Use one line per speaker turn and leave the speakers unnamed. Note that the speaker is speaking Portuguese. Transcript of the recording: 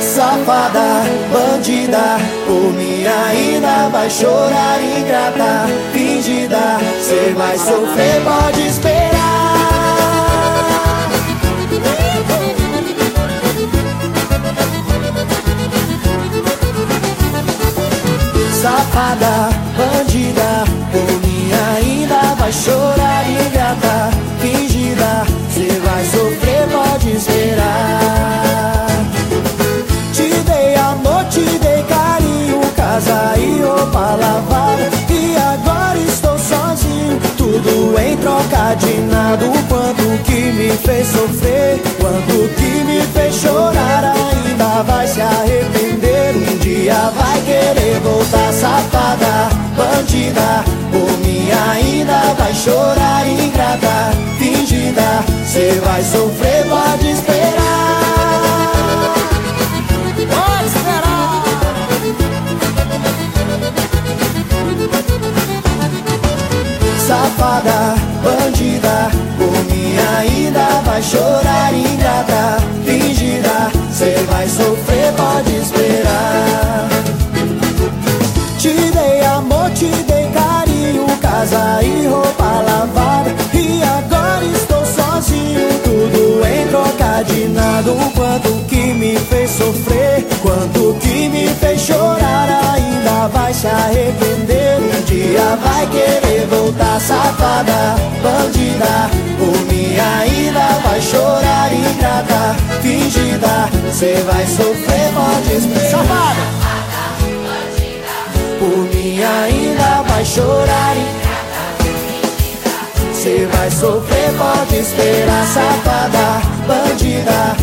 Safada, bandida, por mim ainda vai chorar ingrata, fingida, cê vai sofrer, pode esperar. Safada, bandida, por mim ainda vai chorar ingrata, tudo em troca de nada. O quanto que me fez sofrer, quanto que me fez chorar, ainda vai se arrepender. Um dia vai querer voltar safada, bandida, por mim ainda vai chorar ingrata, fingida, cê vai sofrer, pode esperar.
Pode esperar.
Safada, vai chorar ingrata, fingida, cê vai sofrer, pode esperar. Te dei amor, te dei carinho, casa e roupa lavada, e agora estou sozinho, tudo em troca de nada. O quanto que me fez sofrer, quanto que me fez chorar, ainda vai se arrepender. Um dia vai querer voltar safada, bandida, por mim ainda fingida, cê vai sofrer, pode esperar.
Safada.
Por mim ainda vai chorar Cê vai sofrer, pode esperar Safada, bandida